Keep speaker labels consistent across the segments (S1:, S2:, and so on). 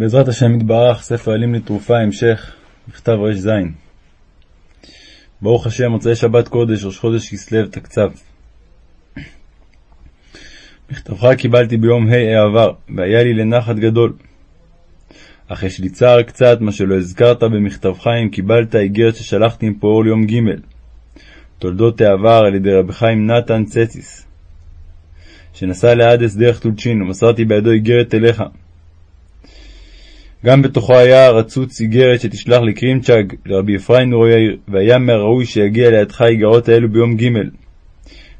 S1: בעזרת השם יתברך, ספר עלים לתרופה, המשך, מכתב רז. ברוך השם, מוצאי שבת קודש, ראש חודש כסלו, תקצב. מכתבך קיבלתי ביום ה' העבר, והיה לי לנחת גדול. אך יש לי צער קצת, מה שלא הזכרת במכתבך אם קיבלת איגרת ששלחתי עם פאור ליום ג', תולדות העבר על ידי רבי חיים נתן צציס, שנסע לאדס דרך טולצ'ין, ומסרתי בידו איגרת אליך. גם בתוכו היה רצוץ איגרת שתשלח לקרימצ'ג, לרבי אפרים נורו יאיר, והיה מהראוי שיגיע לידך איגרות האלו ביום ג',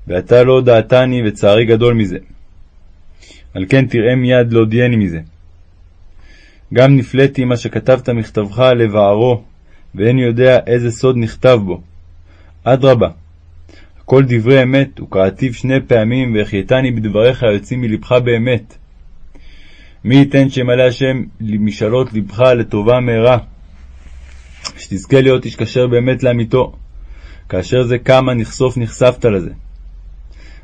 S1: ואתה לא הודעתני, וצערי גדול מזה. על כן תראה מיד להודיעני מזה. גם נפלאתי מה שכתבת מכתבך לבערו, ואיני יודע איזה סוד נכתב בו. אדרבה, הכל דברי אמת, וקראתיו שני פעמים, והחייתני בדבריך היוצאים מלבך באמת. מי ייתן שימלא השם משאלות לבך לטובה מהרה, שתזכה להיות איש כשר באמת לאמיתו, כאשר זה כמה נחשוף נחשפת לזה.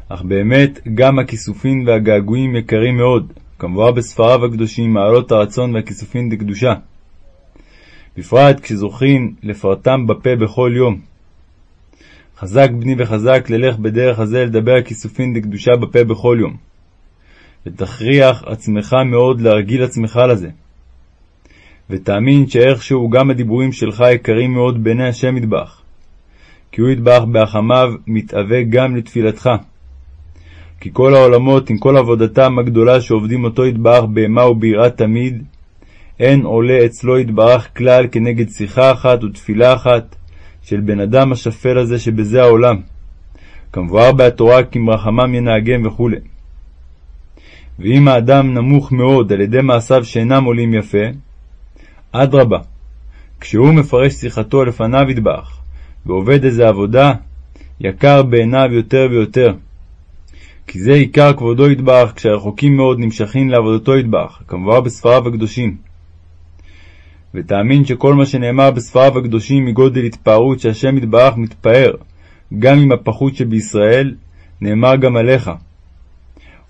S1: אך באמת גם הכיסופים והגעגועים יקרים מאוד, כמבואר בספריו הקדושים, מעלות הרצון והכיסופים דקדושה. בפרט כשזוכין לפרטם בפה בכל יום. חזק בני וחזק ללך בדרך הזה לדבר הכיסופין דקדושה בפה בכל יום. ותכריח עצמך מאוד להרגיל עצמך לזה. ותאמין שאיכשהו גם הדיבורים שלך יקרים מאוד בעיני השם ידבח, כי הוא ידבח בהחמיו מתאווה גם לתפילתך. כי כל העולמות עם כל עבודתם הגדולה שעובדים אותו יתברך באימה וביראה תמיד, אין עולה אצלו יתברך כלל כנגד שיחה אחת ותפילה אחת של בן אדם השפל הזה שבזה העולם, כמבואר בהתורה כי מרחמם ינהגם וכו'. ואם האדם נמוך מאוד על ידי מעשיו שאינם עולים יפה, אדרבה, כשהוא מפרש שיחתו לפניו ידבח, ועובד איזה עבודה, יקר בעיניו יותר ויותר. כי זה עיקר כבודו ידבח, כשהרחוקים מאוד נמשכים לעבודתו ידבח, כמובן בספריו הקדושים. ותאמין שכל מה שנאמר בספריו הקדושים מגודל התפארות שהשם יתברך מתפאר, גם עם הפחות שבישראל, נאמר גם עליך.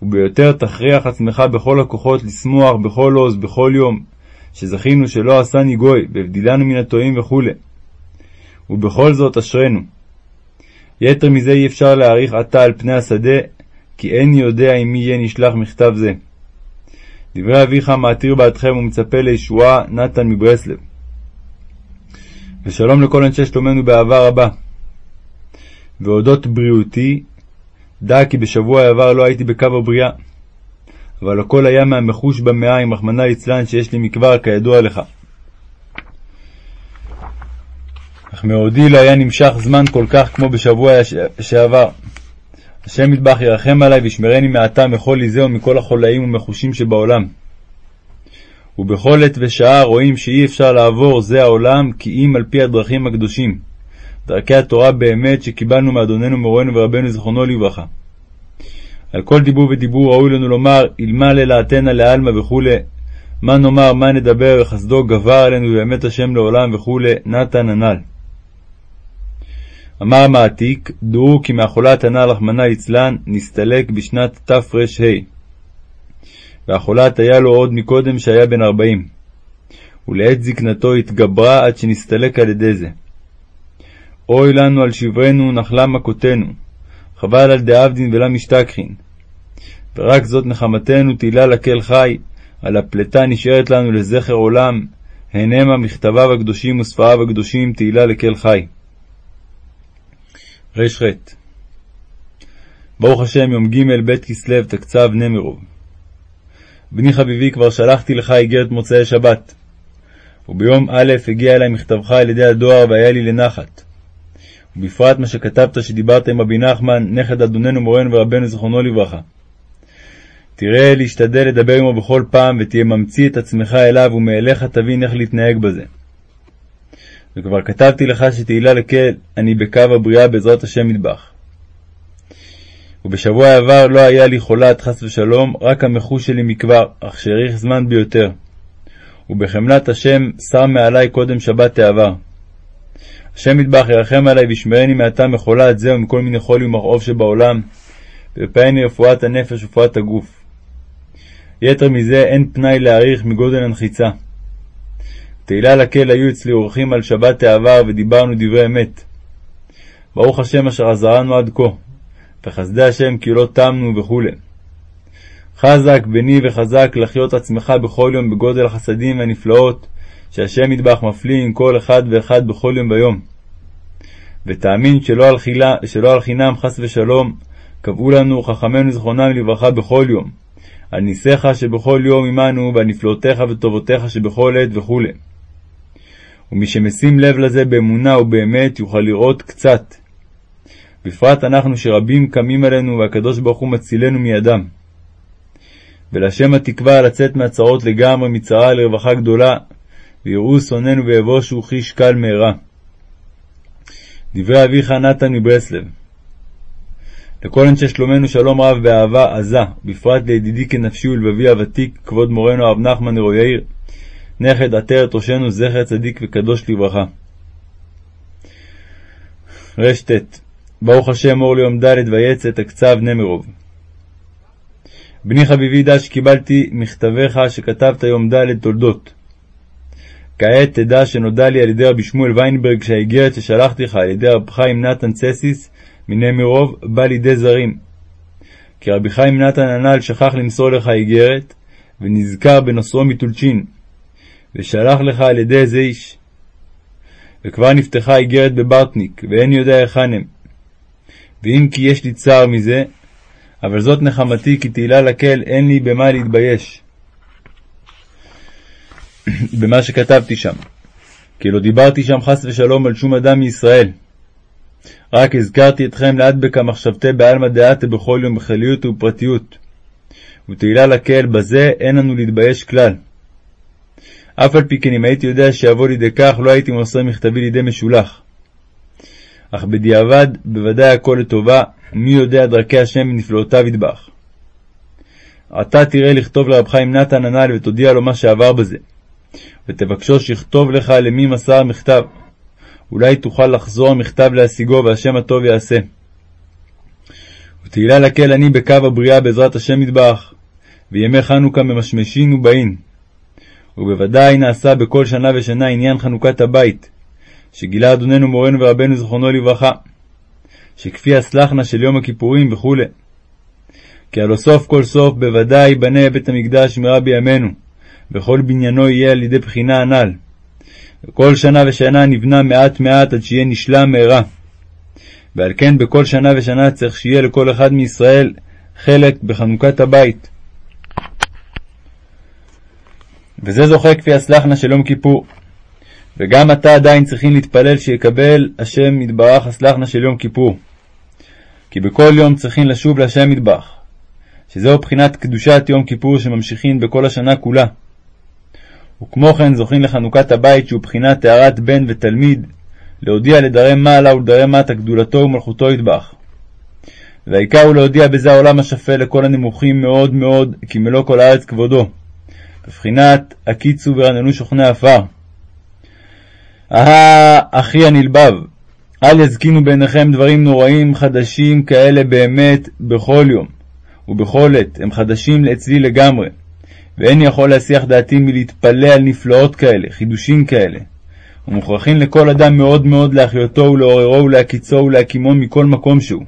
S1: וביותר תכריח עצמך בכל הכוחות לשמוח בכל עוז, בכל יום, שזכינו שלא עשני גוי, והבדילנו מן הטועים וכו'. ובכל זאת אשרנו. יתר מזה אי אפשר להעריך עתה על פני השדה, כי איני יודע אם מי יהיה נשלח מכתב זה. דברי אביך מעתיר בעדכם ומצפה לישועה, נתן מברסלב. ושלום לכל אנשי שלומנו באהבה רבה. ואודות בריאותי, דע כי בשבוע העבר לא הייתי בקו הבריאה, אבל הכל היה מהמחוש במאה עם רחמנא ליצלן שיש לי מכבר, כידוע לך. אך מעודי לא היה נמשך זמן כל כך כמו בשבוע שעבר. השם יטבח ירחם עלי וישמרני מעתה מכל איזה ומכל החולאים ומחושים שבעולם. ובכל עת ושעה רואים שאי אפשר לעבור זה העולם כי אם על פי הדרכים הקדושים, דרכי התורה באמת שקיבלנו מאדוננו מורנו ורבנו זיכרונו לברכה. על כל דיבור ודיבור ראוי לנו לומר אילמה ללעתנה לעלמא וכו', מה נאמר, מה נדבר, וחסדו גבר עלינו באמת השם לעולם וכו', נתן הנ"ל. אמר המעתיק, דעו כי מהחולת הנ"ל רחמנא ליצלן נסתלק בשנת תר"ה, והחולת היה לו עוד מקודם שהיה בן ארבעים, ולעת זקנתו התגברה עד שנסתלק על ידי זה. אוי לנו על שברנו נחלה מכותנו, חבל על דאבדין ולה משתכחין. ורק זאת נחמתנו תהילה לקל חי, על הפלטה נשארת לנו לזכר עולם, הנמה מכתביו הקדושים וספריו הקדושים תהילה לקל חי. ר"ח ברוך השם, יום ג' ב' כסלו, תקצב נמרוב. בני חביבי, כבר שלחתי לך איגרת מוצאי שבת, וביום א' הגיע אלי מכתבך על ידי הדואר והיה לי לנחת. ובפרט מה שכתבת שדיברת עם רבי נחמן, נכד אדוננו מורנו ורבנו זיכרונו לברכה. תראה להשתדל לדבר עמו בכל פעם, ותהיה ממציא את עצמך אליו, ומאליך תבין איך להתנהג בזה. וכבר כתבתי לך שתהילה לקהל, אני בקו הבריאה בעזרת השם מטבח. ובשבוע העבר לא היה לי חולת חס ושלום, רק המחוש שלי מכבר, אך שהאריך זמן ביותר. ובחמלת השם שר מעלי קודם שבת העבר. השם מטבח ירחם עלי וישמרני מעתה מחולת זה ומכל מיני חולי ומכאוב שבעולם, ויפעני רפואת הנפש ורפואת הגוף. יתר מזה אין פנאי להעריך מגודל הנחיצה. תהילה לקהל היו אצלי אורחים על שבת העבר ודיברנו דברי אמת. ברוך השם אשר עזרנו עד כה, וחסדי השם כי לא תמנו וכו'. חזק בני וחזק לחיות עצמך בכל יום בגודל החסדים והנפלאות, שהשם ידבח מפליא עם כל אחד ואחד בכל יום ויום. ותאמין שלא על, חילה, שלא על חינם חס ושלום קבעו לנו חכמינו זכרונם לברכה בכל יום, על ניסיך שבכל יום עמנו ועל נפלאותיך וטובותיך שבכל עת וכו'. ומי שמשים לב לזה באמונה ובאמת יוכל לראות קצת. בפרט אנחנו שרבים קמים עלינו והקדוש ברוך הוא מצילנו מידם. ולשם התקווה לצאת מהצרות לגמרי מצרה לרווחה גדולה, ויראו שונאינו ויבושו חיש קל מהרה. דברי אביך נתן מברסלב לכל אנשי שלומנו שלום רב באהבה עזה, בפרט לידידי כנפשי ולבבי הוותיק, כבוד מורנו הרב נחמן יאיר, נכד עטרת ראשנו זכר צדיק וקדוש לברכה. רט ברוך השם אור ליום ד' ויצא הקצב נמרוב. בני חביבי דע שקיבלתי מכתביך שכתבת יום ד' תולדות. כעת תדע שנודע לי על ידי רבי שמואל ויינברג שהאיגרת ששלחתי לך על ידי רב חיים נתן צסיס מנמירוב בא לידי זרים. כי רבי חיים נתן הנ"ל שכח למסור לך איגרת, ונזכר בנוסרו מטולצ'ין, ושלח לך על ידי איזה איש. וכבר נפתחה איגרת בברטניק, ואין יודע היכן הם. ואם כי יש לי צער מזה, אבל זאת נחמתי, כי תהילה לקהל אין לי במה להתבייש. במה שכתבתי שם. כי לא דיברתי שם חס ושלום על שום אדם מישראל. רק הזכרתי אתכם להדבקה מחשבתי בעלמא דעתה בכל יום בחיליות ובפרטיות. ותהילה לקהל בזה אין לנו להתבייש כלל. אף על פי כן אם הייתי יודע שיבוא לידי כך, לא הייתי מוסר מכתבי לידי משולח. אך בדיעבד, בוודאי הכל לטובה, מי יודע דרכי השם ונפלאותיו ידבח. עתה תראה לכתוב לרב חיים נתן הנ"ל ותודיע לו מה שעבר בזה. ותבקשו שיכתוב לך למי מסר מכתב. אולי תוכל לחזור המכתב להשיגו, והשם הטוב יעשה. ותהילה לקל אני בקו הבריאה בעזרת השם ידבח, וימי חנוכה ממשמשין ובאין. ובוודאי נעשה בכל שנה ושנה עניין חנוכת הבית, שגילה אדוננו מורנו ורבנו זכרונו לברכה, שכפי הסלחנה של יום הכיפורים וכו'. כי הלא סוף כל סוף בוודאי ייבנה בית המקדש מרע בימינו, וכל בניינו יהיה על ידי בחינה הנ"ל. וכל שנה ושנה נבנה מעט מעט עד שיהיה נשלם מהרה. ועל כן בכל שנה ושנה צריך שיהיה לכל אחד מישראל חלק בחנוכת הבית. וזה זוכה כפי הסלחנה של יום כיפור. וגם עתה עדיין צריכים להתפלל שיקבל השם יתברך הסלחנה של יום כיפור. כי בכל יום צריכים לשוב להשם יתברך, שזהו בחינת קדושת יום כיפור שממשיכים בכל השנה כולה. וכמו כן זוכים לחנוכת הבית שהוא בחינת טהרת בן ותלמיד, להודיע לדרי מעלה ולדרי מטה גדולתו ומלכותו יטבח. והעיקר הוא להודיע בזה העולם השפל לכל הנמוכים מאוד מאוד, כי מלוא כל הארץ כבודו. בבחינת הקיצו ורננו שוכני עפר. אהה, אחי הנלבב, אל יזקינו בעיניכם דברים נוראים חדשים כאלה באמת בכל יום, ובכל עת, הם חדשים אצלי לגמרי. ואין יכול להסיח דעתי מלהתפלא על נפלאות כאלה, חידושים כאלה. ומוכרחים לכל אדם מאוד מאוד להחיותו ולעוררו ולהקיצו ולהקימו מכל מקום שהוא.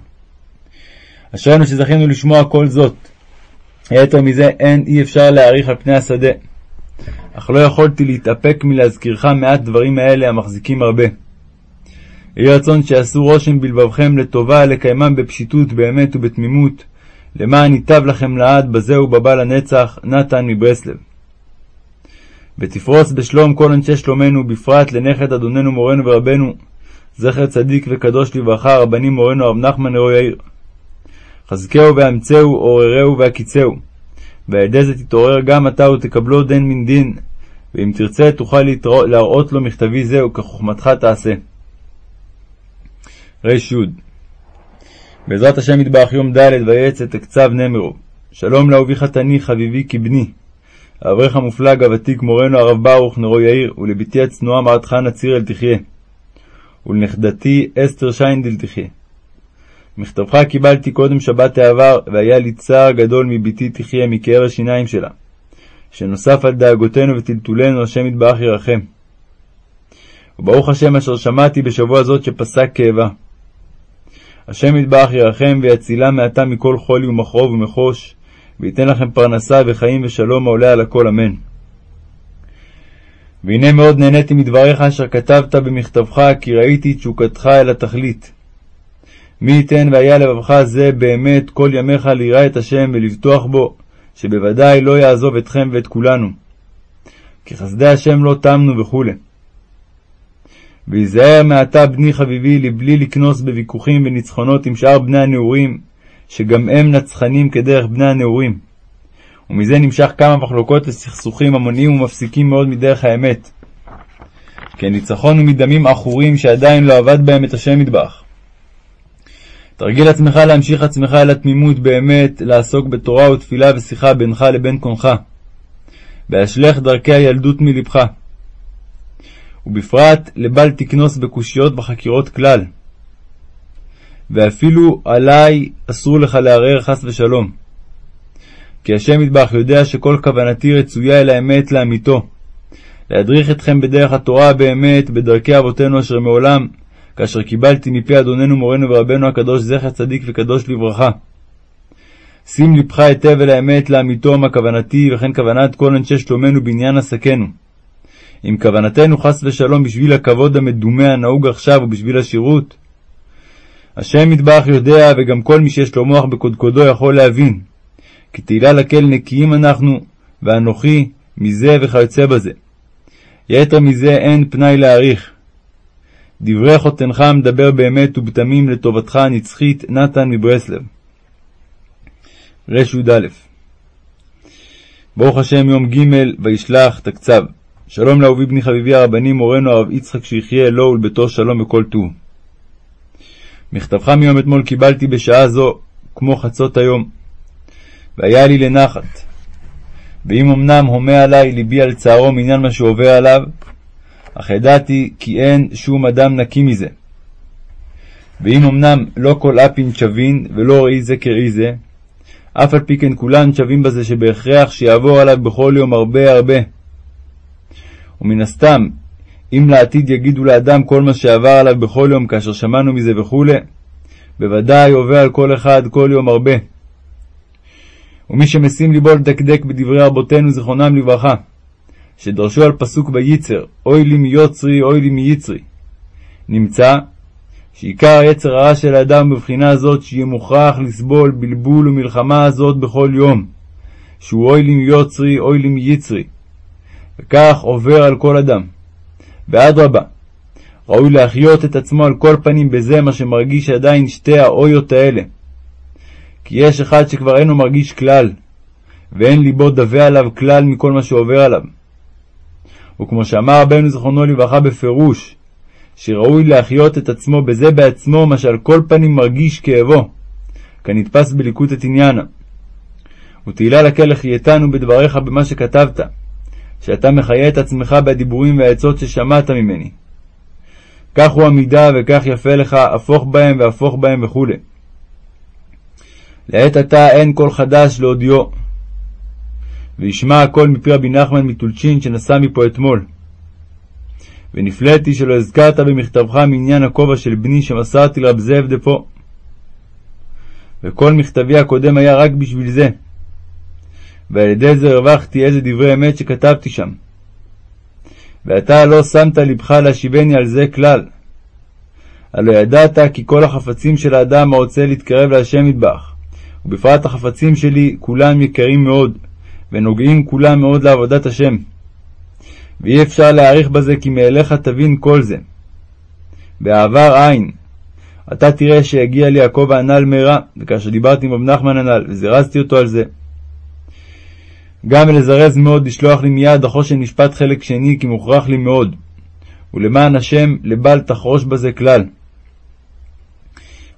S1: אשרינו שזכינו לשמוע כל זאת. יתר מזה אין אי אפשר להעריך על פני השדה. אך לא יכולתי להתאפק מלהזכירך מעט דברים האלה המחזיקים הרבה. יהי רצון שיעשו רושם בלבבכם לטובה לקיימם בפשיטות, באמת ובתמימות, למען ייטב לכם לעד בזה ובבא לנצח, נתן מברסלב. ותפרוס בשלום כל אנשי שלומנו, בפרט לנכד אדוננו מורנו ורבנו, זכר צדיק וקדוש לברכה, רבנים מורנו הרב נחמן נרו יאיר. חזקהו ואמצהו, עוררהו והקיצהו. ועל ידי זה תתעורר גם אתה ותקבלו דין מן דין, ואם תרצה תוכל להראות לו מכתבי זה, וכחוכמתך תעשה. רי"י בעזרת השם יתברך יום ד' ויצא תקצב נמרו. שלום לאהובי חתני חביבי כבני. האברך המופלג הוותיק מורנו הרב ברוך נרו יאיר, ולבתי הצנועה מרת חנה צירל תחיה. ולנכדתי אסתר שיינדל תחיה. מכתבך קיבלתי קודם שבת העבר, והיה לי צער גדול מבתי תחיה מכאב השיניים שלה, שנוסף על דאגותינו וטלטולנו, השם יתברך ירחם. וברוך השם אשר שמעתי בשבוע זאת שפסק כאבה. השם יתברך ירחם ויצילה מעתה מכל חולי ומכרוב ומחוש, וייתן לכם פרנסה וחיים ושלום העולה על הכל אמן. והנה מאוד נהניתי מדבריך אשר כתבת במכתבך, כי ראיתי תשוקתך אל התכלית. מי ייתן והיה לבבך זה באמת כל ימיך ליראה את השם ולבטוח בו, שבוודאי לא יעזוב אתכם ואת כולנו. כי חסדי השם לא תמנו וכו'. ויזהר מעתה בני חביבי לבלי לקנוס בוויכוחים וניצחונות עם שאר בני הנעורים, שגם הם נצחנים כדרך בני הנעורים. ומזה נמשך כמה מחלוקות וסכסוכים המוניים ומפסיקים מאוד מדרך האמת. כי הניצחון הוא מדמים עכורים שעדיין לא עבד בהם את השם מטבח. תרגיל עצמך להמשיך עצמך אל התמימות באמת, לעסוק בתורה ותפילה ושיחה בינך לבין קונך. והשלך דרכי הילדות מלבך. ובפרט לבל תקנוס בקושיות בחקירות כלל. ואפילו עלי אסור לך לערער חס ושלום. כי השם ידבח יודע שכל כוונתי רצויה אל האמת לאמיתו, להדריך אתכם בדרך התורה באמת, בדרכי אבותינו אשר מעולם, כאשר קיבלתי מפי אדוננו מורנו ורבנו הקדוש זכר צדיק וקדוש לברכה. שים לבך היטב אל האמת לאמיתו מה כוונתי, וכן כוונת כל אנשי שלומנו בעניין עסקנו. אם כוונתנו חס ושלום בשביל הכבוד המדומה הנהוג עכשיו ובשביל השירות, השם מטבח יודע, וגם כל מי שיש לו מוח בקודקודו יכול להבין, כי תהילה לקהל נקיים אנחנו, ואנוכי, מזה וכיוצא בזה. יתר מזה אין פנאי להעריך. דברי חותנך מדבר באמת ובתמים לטובתך הנצחית, נתן מברסלב. רי"א ברוך השם יום ג' וישלח תקצב. שלום לאהובי בני חביבי הרבני מורנו הרב יצחק שיחיה לו ולביתו שלום וכל טוב. מכתבך מיום אתמול קיבלתי בשעה זו, כמו חצות היום, והיה לי לנחת. ואם אמנם הומה עלי ליבי על צערו מעניין מה שעובר עליו, אך ידעתי כי אין שום אדם נקי מזה. ואם אמנם לא כל אפין שווין ולא ראי זה כראי זה, אף על פי כן כולן שווים בזה שבהכרח שיעבור עליו בכל יום הרבה הרבה. ומן הסתם, אם לעתיד יגידו לאדם כל מה שעבר עליו בכל יום כאשר שמענו מזה וכו', בוודאי עובר על כל אחד כל יום הרבה. ומי שמשים ליבו לדקדק בדברי רבותינו זיכרונם לברכה, שדרשו על פסוק ביצר, אוי לי מיוצרי, אוי לי מיצרי, נמצא שעיקר היצר הרע של האדם בבחינה הזאת שיהיה מוכרח לסבול בלבול ומלחמה הזאת בכל יום, שהוא אוי לי מיוצרי, אוי לי מיצרי, וכך עובר על כל אדם. ואדרבה, ראוי להחיות את עצמו על כל פנים בזה מה שמרגיש עדיין שתי האויות האלה. כי יש אחד שכבר אינו מרגיש כלל, ואין ליבו דווה עליו כלל מכל מה שעובר עליו. וכמו שאמר רבנו זכרונו לברכה בפירוש, שראוי להחיות את עצמו בזה בעצמו מה שעל כל פנים מרגיש כאבו, כנתפס בליקוט עניינה. ותהילה לקל לחייתנו בדבריך במה שכתבת, שאתה מחיה את עצמך בדיבורים והעצות ששמעת ממני. כך הוא המידה וכך יפה לך, הפוך בהם והפוך בהם וכו'. לעת עתה אין כל חדש להודיעו. וישמע הכל מפי רבי נחמן מטולצ'ין שנסע מפה אתמול. ונפלאתי שלא הזכרת במכתבך מעניין הכובע של בני שמסרתי לרב זאב דפו. וכל מכתבי הקודם היה רק בשביל זה. ועל ידי זה הרווחתי איזה דברי אמת שכתבתי שם. ואתה לא שמת לבך להשיבני על זה כלל. הלא ידעת כי כל החפצים של האדם הרוצה להתקרב להשם מטבח, ובפרט החפצים שלי כולם יקרים מאוד, ונוגעים כולם מאוד לעבודת השם. ואי אפשר להעריך בזה כי מאליך תבין כל זה. בעבר אין. אתה תראה שיגיע לי הכובע הנ"ל מהרה, וכאשר דיברתי עם רב נחמן הנ"ל, וזרזתי אותו על זה. גם לזרז מאוד לשלוח לי מיד החושן משפט חלק שני, כי מוכרח לי מאוד. ולמען השם, לבל תחרוש בזה כלל.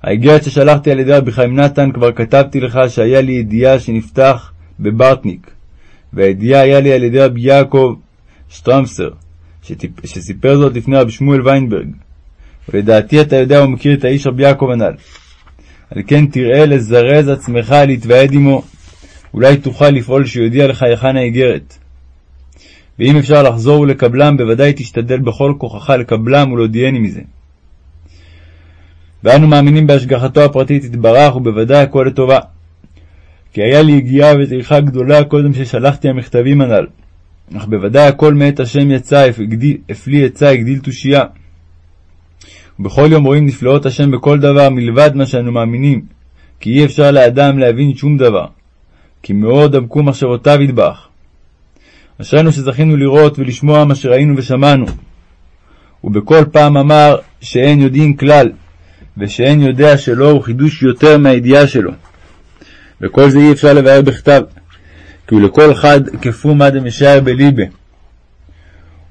S1: האיגרת ששלחתי על ידי רבי חיים נתן, כבר כתבתי לך שהיה לי ידיעה שנפתח בברטניק, והידיעה היה לי על ידי רבי יעקב שטרמסר, שטיפ... שסיפר זאת לפני רבי שמואל ויינברג. ולדעתי אתה יודע ומכיר את האיש רבי יעקב הנ"ל. על כן תראה לזרז עצמך להתוועד עמו, אולי תוכל לפעול שיודיע לך היכן האיגרת. ואם אפשר לחזור ולקבלם, בוודאי תשתדל בכל כוחך לקבלם ולהודיעני מזה. ואנו מאמינים בהשגחתו הפרטית יתברך, ובוודאי הכל לטובה. כי היה לי יגיעה וטרחה גדולה קודם ששלחתי המכתבים הנ"ל. אך בוודאי הכל מאת השם יצא, הפליא יצא, הגדיל תושייה. ובכל יום רואים נפלאות השם בכל דבר מלבד מה שאנו מאמינים, כי אי אפשר לאדם להבין שום דבר, כי מאוד דבקו מחשבותיו ידבח. אשרינו שזכינו לראות ולשמוע מה שראינו ושמענו. ובכל פעם אמר שאין יודעים כלל, ושאין יודע שלא הוא חידוש יותר מהידיעה שלו. וכל זה אי אפשר לבאר בכתב, כי הוא לכל אחד כפומה דמשער בליבה.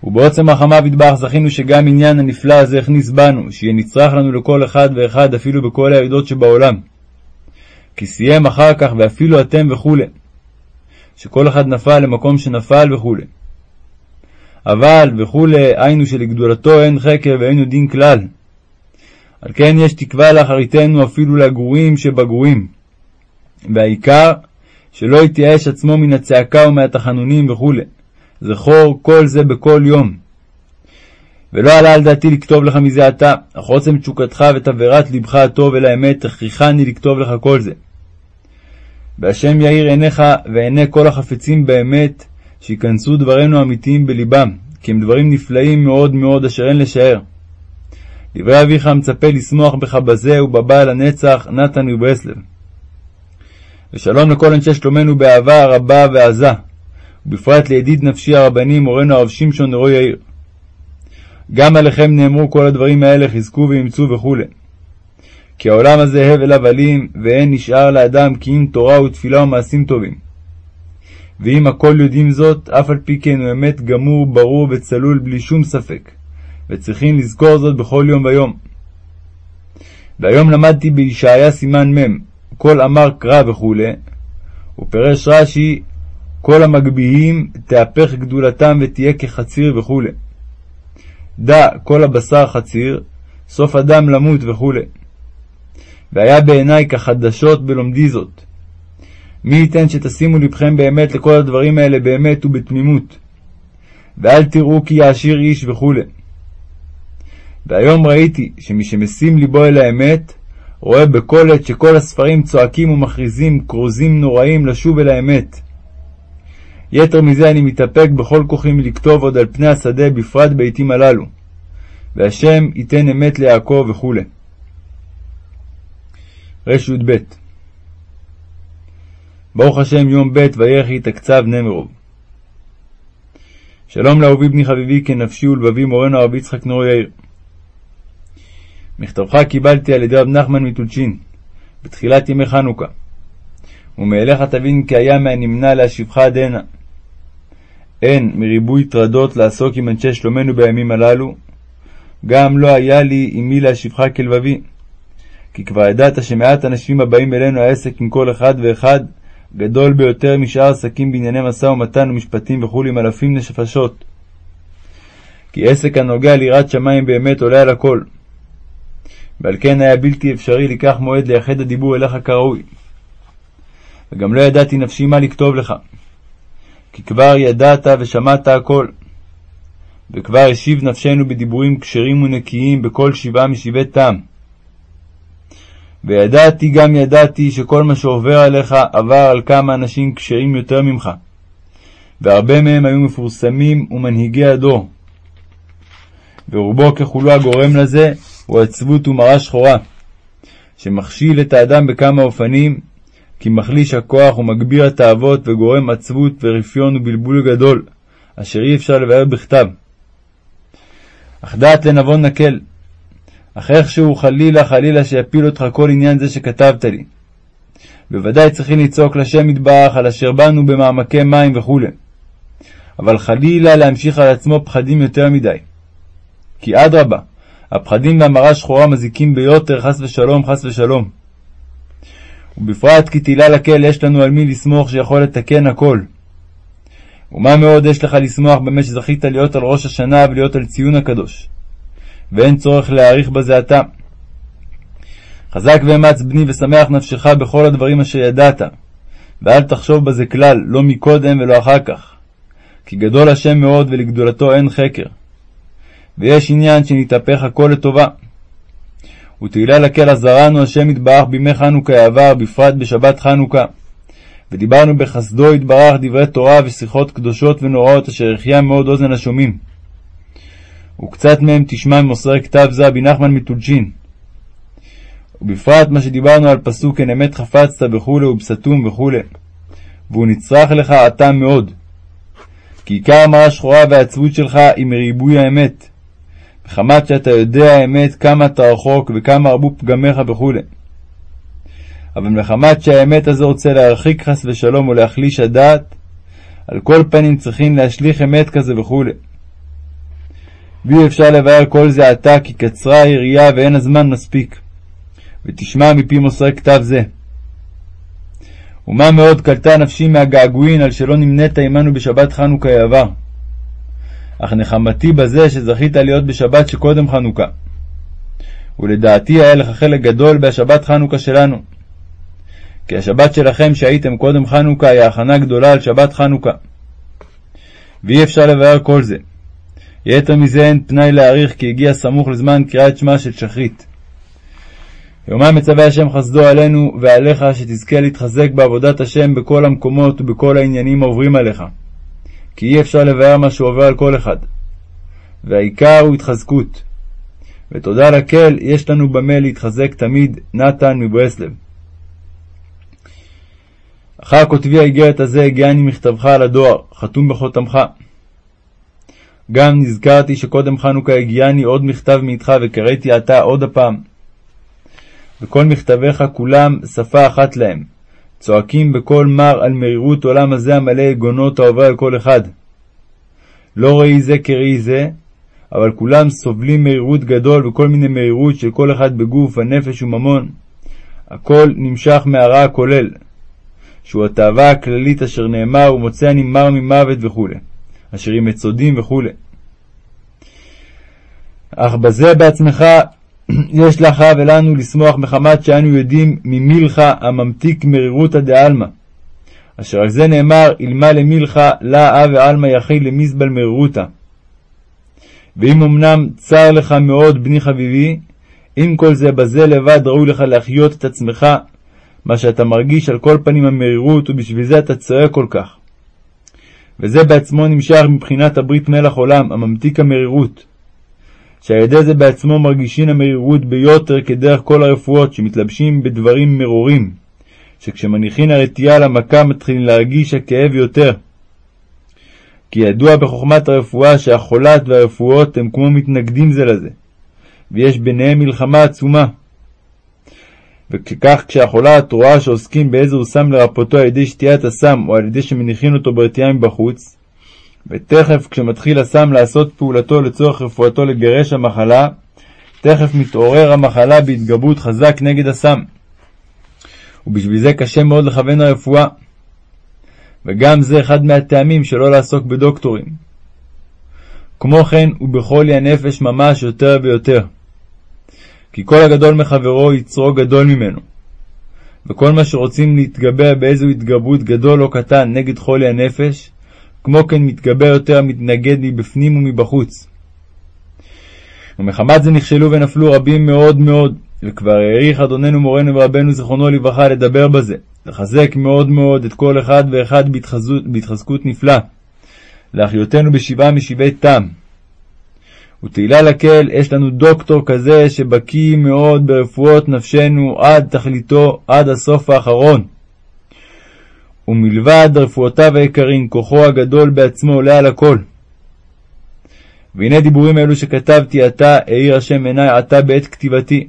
S1: ובעוצם רחמיו ידבח זכינו שגם עניין הנפלא הזה הכניס בנו, שיהיה נצרך לנו לכל אחד ואחד אפילו בכל העדות שבעולם. כי סיים אחר כך ואפילו אתם וכולי. שכל אחד נפל למקום שנפל וכולי. אבל וכולי היינו שלגדולתו אין חקר ואין יודעים כלל. על כן יש תקווה לאחריתנו אפילו לגרועים שבגרועים. והעיקר שלא יתייאש עצמו מן הצעקה ומהתחנונים וכולי. זכור כל זה בכל יום. ולא עלה על דעתי לכתוב לך מזה עתה, אך עוצם תשוקתך ותבערת לבך הטוב אל האמת, הכריחני לכתוב לך כל זה. והשם יאיר עיניך ועיני כל החפצים באמת, שיכנסו דברינו אמיתיים בלבם, כי הם דברים נפלאים מאוד מאוד אשר אין לשער. דברי אביך מצפה לשמוח בך בזה ובבא לנצח, נתן וברסלב. ושלום לכל אנשי שלומנו באהבה רבה ועזה, ובפרט לידיד נפשי הרבני מורנו הרב שמשון נרו יאיר. גם עליכם נאמרו כל הדברים האלה, חזקו ואימצו וכו'. כי העולם הזה הבל הבלים, ואין נשאר לאדם כי אם תורה ותפילה ומעשים טובים. ואם הכל יודעים זאת, אף על פי כן הוא אמת גמור, ברור וצלול בלי שום ספק, וצריכים לזכור זאת בכל יום ויום. והיום למדתי בישעיה סימן מ', כל אמר קרא וכו', ופרש רש"י, כל המגביהים תהפך גדולתם ותהיה כחציר וכו'. דע כל הבשר חציר, סוף אדם למות וכו'. והיה בעיניי כחדשות בלומדי זאת. מי ייתן שתשימו לבכם באמת לכל הדברים האלה באמת ובתמימות. ואל תראו כי יעשיר איש וכו'. והיום ראיתי שמי שמשים ליבו אל האמת, רואה בכל עת שכל הספרים צועקים ומכריזים כרוזים נוראים לשוב אל האמת. יתר מזה אני מתאפק בכל כוחי מלכתוב עוד על פני השדה, בפרט בעתים הללו. והשם ייתן אמת ליעקב וכו'. רי"ב ברוך השם יום ב' ויחי תקצב נמרוב. שלום לאהובי בני חביבי כנפשי ולבבי מורנו הרב יצחק נור יאיר. מכתבך קיבלתי על ידי רב נחמן מטולצ'ין בתחילת ימי חנוכה, ומאליך תבין כי היה מהנמנע להשיבך עד הנה. אין מריבוי טרדות לעסוק עם אנשי שלומנו בימים הללו, גם לא היה לי עם מי להשיבך כלבבי. כי כבר ידעת שמעט אנשים הבאים אלינו העסק עם כל אחד ואחד גדול ביותר משאר עסקים בענייני משא ומתן ומשפטים וכולי עם אלפים נפשות. כי עסק הנוגע ליראת שמיים באמת עולה על הכל. ועל כן היה בלתי אפשרי לקח מועד לייחד הדיבור אליך כראוי. וגם לא ידעתי נפשי מה לכתוב לך. כי כבר ידעת ושמעת הכל. וכבר השיב נפשנו בדיבורים כשרים ונקיים בכל שבעה משבעי טעם. וידעתי גם ידעתי שכל מה שעובר עליך עבר על כמה אנשים כשרים יותר ממך, והרבה מהם היו מפורסמים ומנהיגי הדור. ורובו ככולו הגורם לזה הוא עצבות ומרה שחורה, שמכשיל את האדם בכמה אופנים, כי מחליש הכוח ומגביר התאוות וגורם עצבות ורפיון ובלבול גדול, אשר אי אפשר לבאר בכתב. אך דעת לנבון נקל, אך איכשהו חלילה חלילה שיפיל אותך כל עניין זה שכתבת לי. בוודאי צריכים לצעוק לשם מטבח על אשר באנו במעמקי מים וכו'. אבל חלילה להמשיך על עצמו פחדים יותר מדי. כי אדרבה, הפחדים והמרה שחורה מזיקים ביותר, חס ושלום, חס ושלום. ובפרט כי תהילה לקהל יש לנו על מי לסמוך שיכול לתקן הכל. ומה מאוד יש לך לשמוח באמת שזכית להיות על ראש השנה ולהיות על ציון הקדוש. ואין צורך להאריך בזה עתה. חזק ואמץ בני ושמח נפשך בכל הדברים אשר ידעת, ואל תחשוב בזה כלל, לא מקודם ולא אחר כך. כי גדול השם מאוד ולגדולתו אין חקר. ויש עניין שנתהפך הכל לטובה. ותהילה לקל עזרנו השם יתברך בימי חנוכה העבר, בפרט בשבת חנוכה. ודיברנו בחסדו יתברך דברי תורה ושיחות קדושות ונוראות, אשר החיה מאוד אוזן השומעים. וקצת מהם תשמע ממוסרי כתב זה רבי נחמן מטולשין. ובפרט מה שדיברנו על פסוק כן אמת חפצת וכולי ובסתום וכולי. והוא נצרך לך עתה מאוד. כי עיקר המראה שחורה והעצבות שלך היא מריבוי האמת. מחמת שאתה יודע האמת כמה אתה רחוק וכמה רבו פגמיך וכולי. אבל מחמת שהאמת הזו רוצה להרחיק חס ושלום או להחליש הדעת, על כל פנים צריכים להשליך אמת כזה וכולי. ואי אפשר לבאר כל זה עתה, כי קצרה היריעה ואין הזמן מספיק. ותשמע מפי מוסרי כתב זה. ומה מאוד קלטה נפשי מהגעגועין על שלא נמנית עמנו בשבת חנוכה העבר. אך נחמתי בזה שזכית להיות בשבת שקודם חנוכה. ולדעתי היה לך חלק גדול בהשבת חנוכה שלנו. כי השבת שלכם שהייתם קודם חנוכה היא הכנה גדולה על שבת חנוכה. ואי אפשר לבאר כל זה. יתר מזה אין פנאי להעריך כי הגיע סמוך לזמן קריאת שמע של שחרית. יומם מצווה השם חסדו עלינו ועליך שתזכה להתחזק בעבודת השם בכל המקומות ובכל העניינים העוברים עליך. כי אי אפשר לבאר מה שעובר על כל אחד. והעיקר הוא התחזקות. ותודה לקל, יש לנו במה להתחזק תמיד, נתן מברסלב. אחר כותבי האיגרת הזה הגיעני מכתבך על הדואר, חתום בחותמך. גם נזכרתי שקודם חנוכה הגיעני עוד מכתב מאיתך וקראתי עתה עוד הפעם. וכל מכתביך כולם שפה אחת להם, צועקים בקול מר על מרירות עולם הזה המלא יגונות העובר על כל אחד. לא ראי זה כראי זה, אבל כולם סובלים מרירות גדול וכל מיני מרירות של כל אחד בגוף, הנפש וממון. הכל נמשך מהרע הכולל, שהוא התאווה הכללית אשר נאמר, ומוצא אני מר ממוות וכו', אשר היא מצודים וכו'. אך בזה בעצמך יש לך ולנו לשמוח מחמת שאנו יודעים ממילך הממתיק מרירותא דעלמא. אשר על זה נאמר, אילמה למילך, לה אה ועלמא יחיל למזבל מרירותא. ואם אמנם צר לך מאוד, בני חביבי, עם כל זה בזה לבד ראוי לך להחיות את עצמך, מה שאתה מרגיש על כל פנים המרירות, ובשביל זה אתה צועק כל כך. וזה בעצמו נמשך מבחינת הברית מלח עולם, הממתיק המרירות. שעל ידי זה בעצמו מרגישין המרירות ביותר כדרך כל הרפואות שמתלבשים בדברים מרורים, שכשמניחין הרתיעה למכה מתחילים להרגיש הכאב יותר. כי ידוע בחוכמת הרפואה שהחולת והרפואות הם כמו מתנגדים זה לזה, ויש ביניהם מלחמה עצומה. וכך כשהחולת רואה שעוסקים הוא שם לרפאותו על ידי שתיית הסם או על ידי שמניחין אותו ברתיעה מבחוץ, ותכף כשמתחיל הסם לעשות פעולתו לצורך רפואתו לגרש המחלה, תכף מתעורר המחלה בהתגברות חזק נגד הסם. ובשביל זה קשה מאוד לכוון הרפואה. וגם זה אחד מהטעמים שלא לעסוק בדוקטורים. כמו כן, ובחולי הנפש ממש יותר ויותר. כי כל הגדול מחברו יצרו גדול ממנו. וכל מה שרוצים להתגבר באיזו התגברות גדול או קטן נגד חולי הנפש, כמו כן מתגבר יותר המתנגד מבפנים ומבחוץ. ומחמת זה נכשלו ונפלו רבים מאוד מאוד, וכבר העריך אדוננו מורנו ורבנו זיכרונו לברכה לדבר בזה, לחזק מאוד מאוד את כל אחד ואחד בהתחזקות נפלאה, להחיותנו בשבעה משבעי תם. ותהילה לקהל, יש לנו דוקטור כזה שבקיא מאוד ברפואות נפשנו עד תכליתו, עד הסוף האחרון. ומלבד רפואותיו היקרים, כוחו הגדול בעצמו עולה על הכל. והנה דיבורים אלו שכתבתי עתה, האיר השם עיני עתה בעת כתיבתי.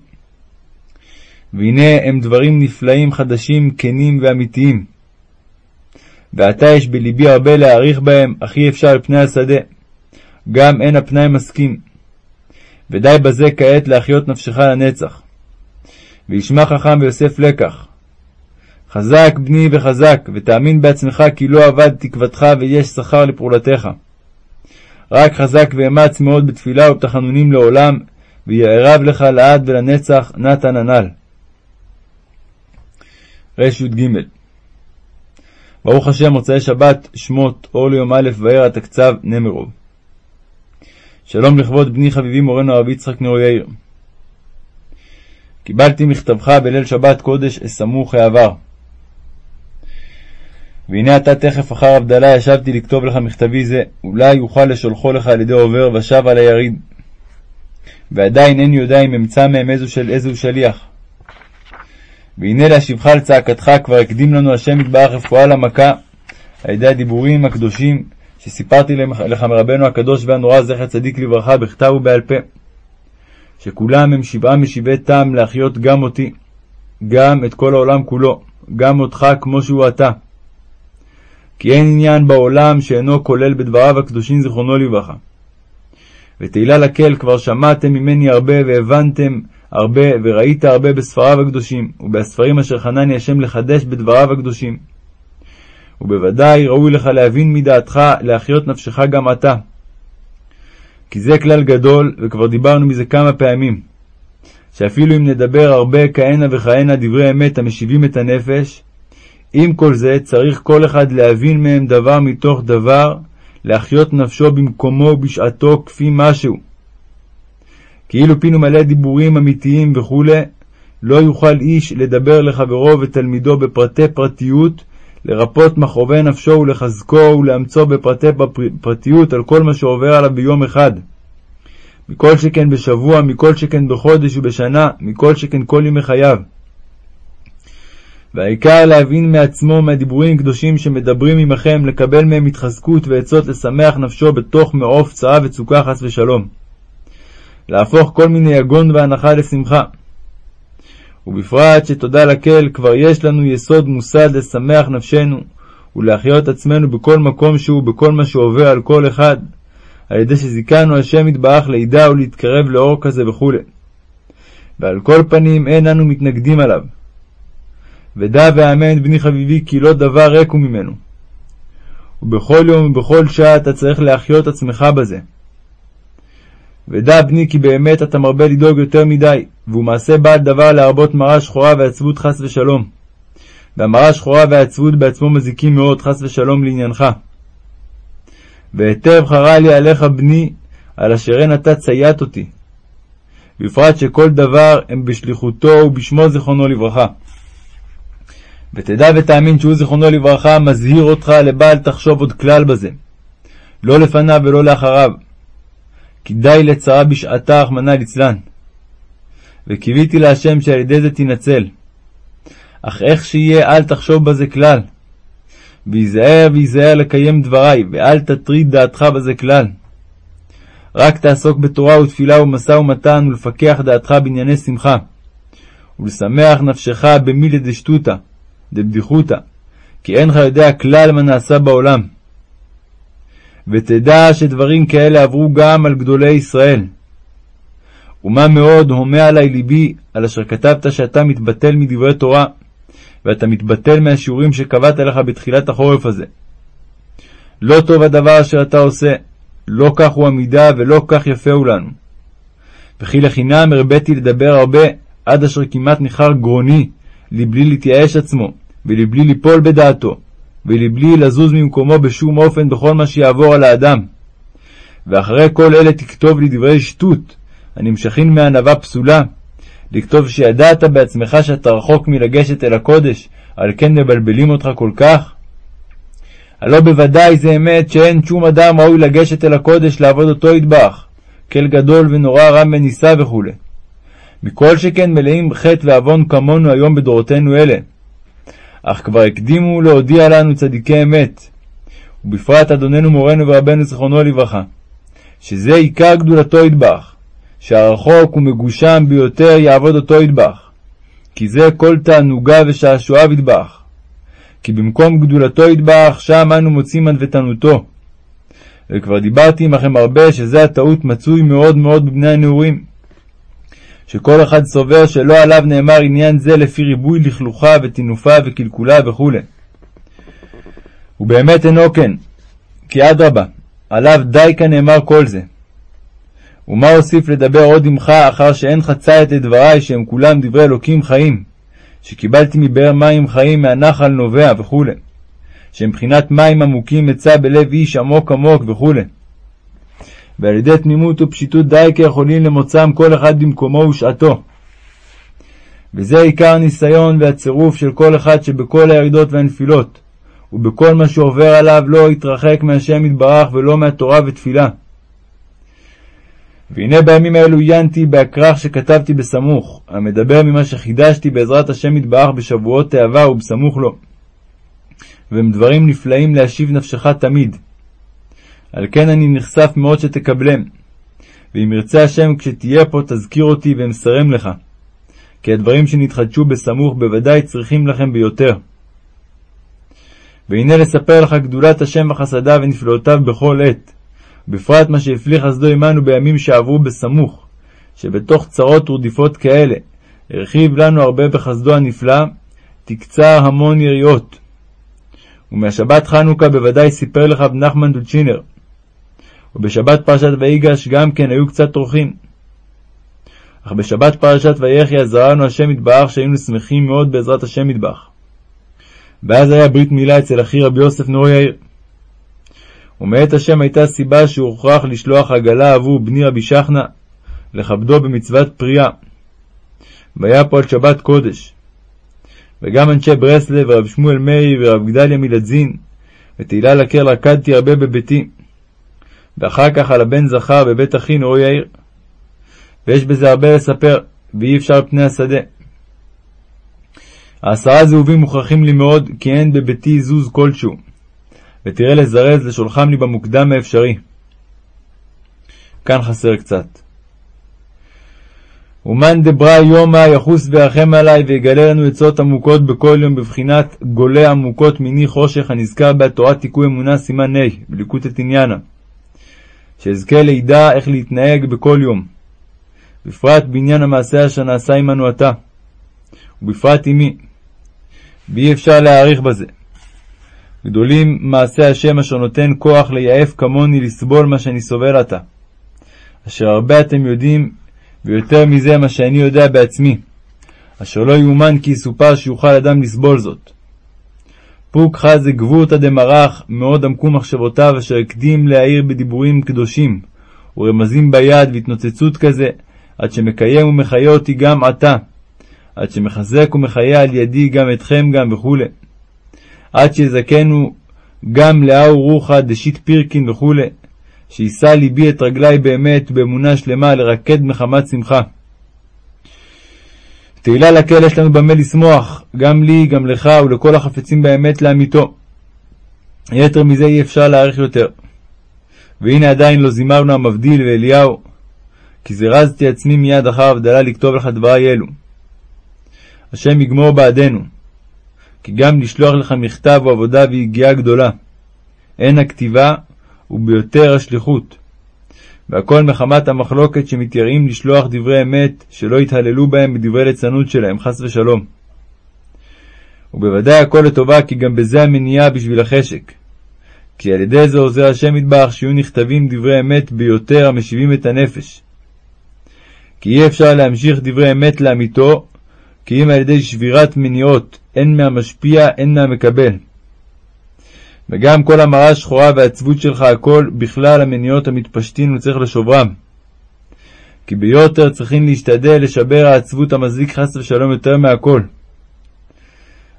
S1: והנה הם דברים נפלאים חדשים, כנים ואמיתיים. ועתה יש בלבי הרבה להעריך בהם, אך אי אפשר על פני השדה. גם אין הפנאי מסכים. ודי בזה כעת להחיות נפשך לנצח. וישמע חכם ויוסף לקח. חזק בני וחזק, ותאמין בעצמך כי לא אבד תקוותך ויש שכר לפעולתך. רק חזק ואמץ מאוד בתפילה ובתחנונים לעולם, ויערב לך לעד ולנצח נתן הנ"ל. רי"ג ברוך השם, מוצאי שבת, שמות, אור ליום א' ואר התקצב, נמרוב. שלום לכבוד בני חביבי מורנו הרב יצחק נאו יאיר. קיבלתי מכתבך בליל שבת קודש אסמוך העבר. והנה אתה תכף אחר הבדלה ישבתי לכתוב לך מכתבי זה, אולי יוכל לשולחו לך על ידי עובר ושב על היריד. ועדיין איני יודע אם אמצא מהם איזו של איזו שליח. והנה להשיבך על צעקתך כבר הקדים לנו השם יתברך רפואה למכה על ידי הדיבורים הקדושים שסיפרתי לך מרבנו הקדוש והנורא זכר צדיק לברכה בכתב ובעל פה. שכולם הם שבעה משבעי טעם להחיות גם אותי, גם את כל העולם כולו, גם אותך כמו שהוא אתה. כי אין עניין בעולם שאינו כולל בדבריו הקדושים זיכרונו לברכה. ותהילה לקהל כבר שמעתם ממני הרבה והבנתם הרבה וראית הרבה בספריו הקדושים, ובספרים אשר חנני השם לחדש בדבריו הקדושים. ובוודאי ראוי לך להבין מדעתך להחיות נפשך גם אתה. כי זה כלל גדול, וכבר דיברנו מזה כמה פעמים, שאפילו אם נדבר הרבה כהנה וכהנה דברי אמת המשיבים את הנפש, עם כל זה צריך כל אחד להבין מהם דבר מתוך דבר, להחיות נפשו במקומו ובשעתו כפי משהו. כאילו פינו מלא דיבורים אמיתיים וכו', לא יוכל איש לדבר לחברו ותלמידו בפרטי פרטיות, לרפות מכאובי נפשו ולחזקו ולאמצו בפרטי פרטיות על כל מה שעובר עליו ביום אחד. מכל שכן בשבוע, מכל שכן בחודש ובשנה, מכל שכן כל ימי חייו. והעיקר להבין מעצמו מהדיבורים הקדושים שמדברים עמכם, לקבל מהם התחזקות ועצות לשמח נפשו בתוך מעוף צרה וצוקה חס ושלום. להפוך כל מיני יגון והנחה לשמחה. ובפרט שתודה לקהל כבר יש לנו יסוד מוסד לשמח נפשנו ולהחיות עצמנו בכל מקום שהוא, בכל מה שעובר על כל אחד, על ידי שזיכנו השם יתברך לידע ולהתקרב לאור כזה וכו'. ועל כל פנים אין אנו מתנגדים עליו. ודע ואמן בני חביבי כי לא דבר ריק הוא ממנו. ובכל יום ובכל שעה אתה צריך להחיות עצמך בזה. ודע בני כי באמת אתה מרבה לדאוג יותר מדי, והוא מעשה בעל דבר להרבות מראה שחורה ועצבות חס ושלום. והמראה שחורה והעצבות בעצמו מזיקים מאוד חס ושלום לעניינך. והיטב חרה לי עליך בני, על אשר אין אתה ציית אותי. בפרט שכל דבר הם בשליחותו ובשמו זיכרונו לברכה. ותדע ותאמין שהוא זיכרונו לברכה מזהיר אותך לבל תחשוב עוד כלל בזה. לא לפניו ולא לאחריו. כי די לצרה בשעתה, רחמנא ליצלן. וקיוויתי להשם שעל ידי זה תינצל. אך איך שיהיה, אל תחשוב בזה כלל. וייזהר וייזהר לקיים דברי, ואל תטריד דעתך בזה כלל. רק תעסוק בתורה ותפילה ומשא ומתן, ולפקח דעתך בענייני שמחה. ולשמח נפשך במילי דשטותא, דבדיחותא, כי אינך יודע כלל מה נעשה בעולם. ותדע שדברים כאלה עברו גם על גדולי ישראל. ומה מאוד הומה עלי ליבי על אשר כתבת שאתה מתבטל מדברי תורה, ואתה מתבטל מהשיעורים שקבעת לך בתחילת החורף הזה. לא טוב הדבר אשר אתה עושה, לא כך הוא המידה ולא כך יפה הוא לנו. וכי לחינם הרביתי לדבר הרבה, עד אשר כמעט ניחר גרוני, לבלי להתייאש עצמו, ולבלי ליפול בדעתו, ולבלי לזוז ממקומו בשום אופן בכל מה שיעבור על האדם. ואחרי כל אלה תכתוב לי דברי שטות, הנמשכים מענווה פסולה, לכתוב שידעת בעצמך שאתה רחוק מלגשת אל הקודש, על כן מבלבלים אותך כל כך? הלא בוודאי זה אמת שאין שום אדם ראוי לגשת אל הקודש לעבוד אותו ידבח, כל גדול ונורא רם ונישא וכו'. מכל שכן מלאים חטא ועוון כמונו היום בדורותינו אלה. אך כבר הקדימו להודיע לנו צדיקי אמת, ובפרט אדוננו מורנו ורבנו זיכרונו לברכה, שזה עיקר גדולתו ידבח, שהרחוק ומגושם ביותר יעבוד אותו ידבח, כי זה כל תענוגה ושעשועיו ידבח. כי במקום גדולתו ידבח, שם אנו מוצאים ענוותנותו. וכבר דיברתי עמכם הרבה שזה הטעות מצוי מאוד מאוד בבני הנעורים. שכל אחד סובר שלא עליו נאמר עניין זה לפי ריבוי לכלוכה וטינופה וקלקולה וכו'. ובאמת אינו כן, כי אדרבה, עליו די כנאמר כל זה. ומה אוסיף לדבר עוד עמך אחר שאין חצאית לדברי שהם כולם דברי אלוקים חיים, שקיבלתי מבאר מים חיים מהנחל נובע וכו', שמבחינת מים עמוקים מצא בלב איש עמוק עמוק וכו'. ועל ידי תמימות ופשיטות די כיכולים למוצאם כל אחד במקומו ושעתו. וזה עיקר הניסיון והצירוף של כל אחד שבכל הירידות והנפילות, ובכל מה שעובר עליו לא יתרחק מהשם יתברך ולא מהתורה ותפילה. והנה בימים האלו עיינתי בהכרך שכתבתי בסמוך, המדבר ממה שחידשתי בעזרת השם יתברך בשבועות תאווה ובסמוך לו. והם דברים נפלאים להשיב נפשך תמיד. על כן אני נחשף מאוד שתקבלם. ואם ירצה השם כשתהיה פה תזכיר אותי ואמסרם לך. כי הדברים שנתחדשו בסמוך בוודאי צריכים לכם ביותר. והנה לספר לך גדולת השם וחסדיו ונפלאותיו בכל עת, בפרט מה שהפליא חסדו עמנו בימים שעברו בסמוך, שבתוך צרות ורדיפות כאלה, הרחיב לנו הרבה בחסדו הנפלא, תקצר המון יריעות. ומהשבת חנוכה בוודאי סיפר לך בן נחמן דולצ'ינר. ובשבת פרשת ויגש גם כן היו קצת טורחים. אך בשבת פרשת ויחי עזרה לנו השם יתברך שהיינו שמחים מאוד בעזרת השם יתברך. ואז היה ברית מילה אצל אחי רבי יוסף נור יאיר. ומאת השם הייתה סיבה שהוכרח לשלוח עגלה עבור בני רבי שחנה, לכבדו במצוות פריאה. והיה פה על שבת קודש. וגם אנשי ברסלב ורב שמואל מאיר ורב גדליה מלדזין, ותהילה לקר רקדתי הרבה בביתי. ואחר כך על הבן זכר בבית אחי נור יאיר. ויש בזה הרבה לספר, ואי אפשר פני השדה. העשרה זהובים מוכרחים לי מאוד, כי אין בביתי זוז כלשהו. ותראה לזרז לשולחם לי במוקדם האפשרי. כאן חסר קצת. ומאן דברה יומא יחוס וירחם עלי ויגלה לנו עצות עמוקות בכל יום בבחינת גולה עמוקות מיני חושך הנזכר בהתורת תיקוי אמונה סימן ה' בליקוטת עניינה. שאזכה לידע איך להתנהג בכל יום. בפרט בעניין המעשה אשר נעשה עמנו עתה, ובפרט עמי, ואי אפשר להעריך בזה. גדולים מעשי השם אשר נותן כוח ליעף כמוני לסבול מה שאני סובל עתה. אשר הרבה אתם יודעים, ויותר מזה מה שאני יודע בעצמי, אשר לא יאומן כי יסופר שיוכל אדם לסבול זאת. פוק חזה גבורתא דמרח, מאוד עמקו מחשבותיו, אשר הקדים להעיר בדיבורים קדושים, ורמזים ביד והתנוצצות כזה, עד שמקיים ומחיה אותי גם עתה, עד שמחזק ומחיה על ידי גם אתכם גם וכו', עד שיזכנו גם לאהו רוחא דשית פירקין וכו', שיישא ליבי את רגלי באמת באמונה שלמה לרקד מחמת שמחה. תהילה לקהל יש לנו במה לשמוח, גם לי, גם לך ולכל החפצים באמת לאמיתו. יתר מזה אי אפשר להעריך יותר. והנה עדיין לא זימרנו המבדיל ואליהו, כי זירזתי עצמי מיד אחר הבדלה לכתוב לך דברי אלו. השם יגמור בעדנו, כי גם לשלוח לך מכתב הוא עבודה ויגיעה גדולה. הן הכתיבה וביותר השליחות. והכל מחמת המחלוקת שמתייראים לשלוח דברי אמת, שלא יתהללו בהם בדברי ליצנות שלהם, חס ושלום. ובוודאי הכל לטובה, כי גם בזה המניעה בשביל החשק. כי על ידי זה עוזר השם יתברך שיהיו נכתבים דברי אמת ביותר המשיבים את הנפש. כי אי אפשר להמשיך דברי אמת לאמיתו, כי אם על ידי שבירת מניעות, הן מהמשפיע, הן מהמקבל. וגם כל המראה השחורה והעצבות שלך, הכל בכלל המניעות המתפשטין וצריך לשוברם. כי ביותר צריכים להשתדל לשבר העצבות המזיק חס ושלום יותר מהכל.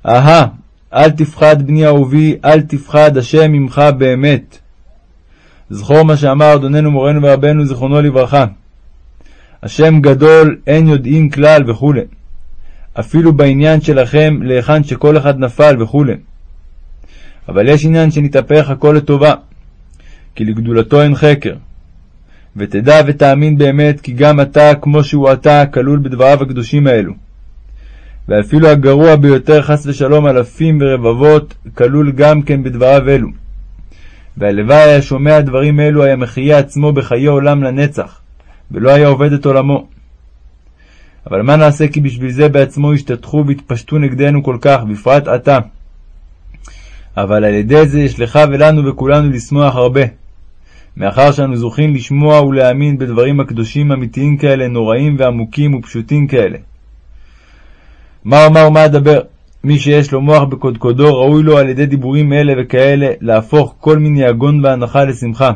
S1: אהה, אל תפחד בני אהובי, אל תפחד, השם עמך באמת. זכור מה שאמר אדוננו מורנו ורבנו זיכרונו לברכה. השם גדול, אין יודעים כלל וכו'. אפילו בעניין שלכם, להיכן שכל אחד נפל וכו'. אבל יש עניין שנתהפך הכל לטובה, כי לגדולתו אין חקר. ותדע ותאמין באמת כי גם אתה, כמו שהוא אתה, כלול בדבריו הקדושים האלו. ואפילו הגרוע ביותר, חס ושלום, אלפים ורבבות, כלול גם כן בדבריו אלו. והלוואי היה שומע דברים אלו, היה מחיה עצמו בחיי עולם לנצח, ולא היה עובד את עולמו. אבל מה נעשה כי בשביל זה בעצמו השתתחו והתפשטו נגדנו כל כך, בפרט עתה. אבל על ידי זה יש לך ולנו וכולנו לשמוח הרבה. מאחר שאנו זוכים לשמוע ולהאמין בדברים הקדושים אמיתיים כאלה, נוראים ועמוקים ופשוטים כאלה. מה אומר ומה אדבר? מי שיש לו מוח בקודקודו, ראוי לו על ידי דיבורים אלה וכאלה להפוך כל מיני יגון והנחה לשמחה.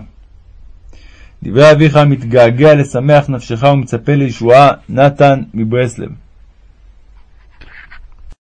S1: דברי אביך המתגעגע לשמח נפשך ומצפה לישועה, נתן מברסלב.